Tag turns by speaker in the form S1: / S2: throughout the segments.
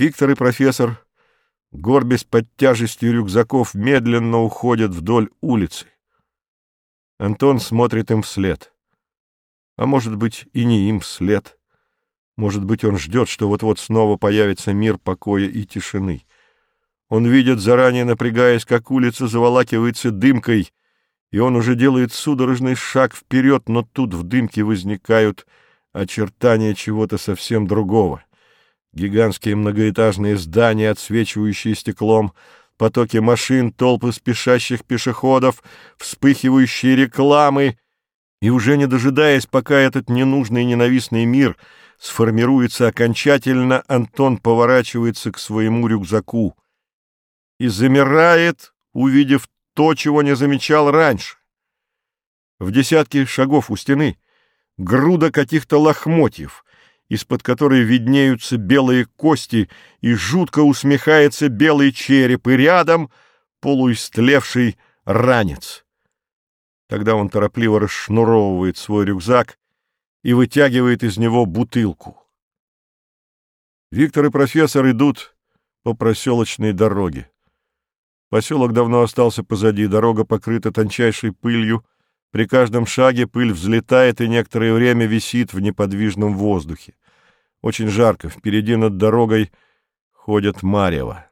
S1: Виктор и профессор, горбясь под тяжестью рюкзаков, медленно уходят вдоль улицы. Антон смотрит им вслед. А может быть, и не им вслед. Может быть, он ждет, что вот-вот снова появится мир покоя и тишины. Он видит, заранее напрягаясь, как улица заволакивается дымкой, и он уже делает судорожный шаг вперед, но тут в дымке возникают очертания чего-то совсем другого. Гигантские многоэтажные здания, отсвечивающие стеклом, потоки машин, толпы спешащих пешеходов, вспыхивающие рекламы, и уже не дожидаясь, пока этот ненужный и ненавистный мир сформируется окончательно, Антон поворачивается к своему рюкзаку и замирает, увидев то, чего не замечал раньше. В десятке шагов у стены груда каких-то лохмотьев, из-под которой виднеются белые кости, и жутко усмехается белый череп, и рядом полуистлевший ранец. Тогда он торопливо расшнуровывает свой рюкзак и вытягивает из него бутылку. Виктор и профессор идут по проселочной дороге. Поселок давно остался позади, дорога покрыта тончайшей пылью, при каждом шаге пыль взлетает и некоторое время висит в неподвижном воздухе. Очень жарко, впереди над дорогой ходят марево.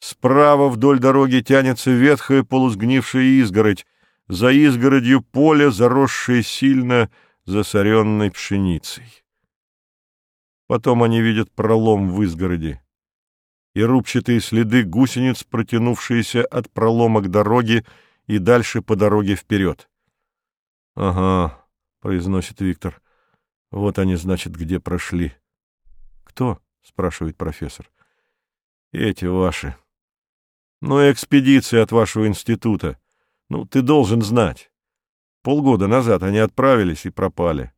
S1: Справа вдоль дороги тянется ветхая полусгнившая изгородь, за изгородью поле, заросшее сильно засоренной пшеницей. Потом они видят пролом в изгороди и рубчатые следы гусениц, протянувшиеся от пролома к дороге и дальше по дороге вперед. — Ага, — произносит Виктор, вот они, значит, где прошли. — Кто? — спрашивает профессор. — Эти ваши. Ну, экспедиция от вашего института. Ну, ты должен знать. Полгода назад они отправились и пропали.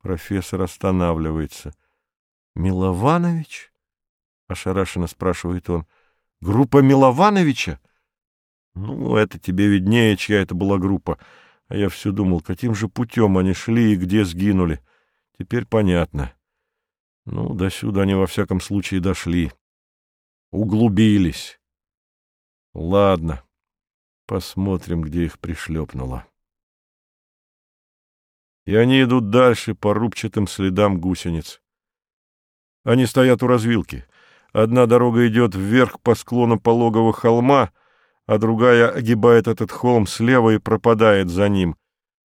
S1: Профессор останавливается. — Милованович? — ошарашенно спрашивает он. — Группа Миловановича? — Ну, это тебе виднее, чья это была группа. А я все думал, каким же путем они шли и где сгинули. Теперь понятно. Ну, до сюда они во всяком случае дошли. Углубились. Ладно, посмотрим, где их пришлепнуло. И они идут дальше по рубчатым следам гусениц. Они стоят у развилки. Одна дорога идет вверх по склону пологого холма, а другая огибает этот холм слева и пропадает за ним.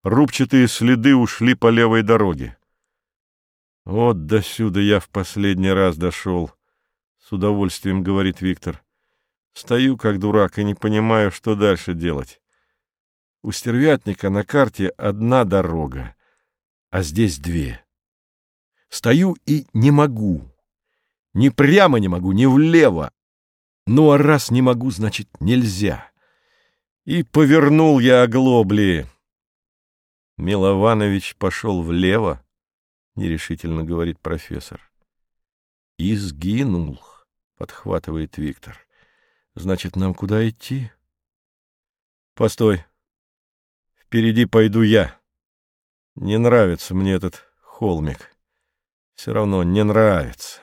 S1: Рубчатые следы ушли по левой дороге. Вот до сюда я в последний раз дошел, — с удовольствием говорит Виктор. Стою как дурак и не понимаю, что дальше делать. У стервятника на карте одна дорога, а здесь две. Стою и не могу. Ни прямо не могу, ни влево. Ну, а раз не могу, значит, нельзя. И повернул я оглобли. Милованович пошел влево, — нерешительно говорит профессор. И сгинул, — подхватывает Виктор. Значит, нам куда идти? Постой. Впереди пойду я. Не нравится мне этот холмик. Все равно не нравится.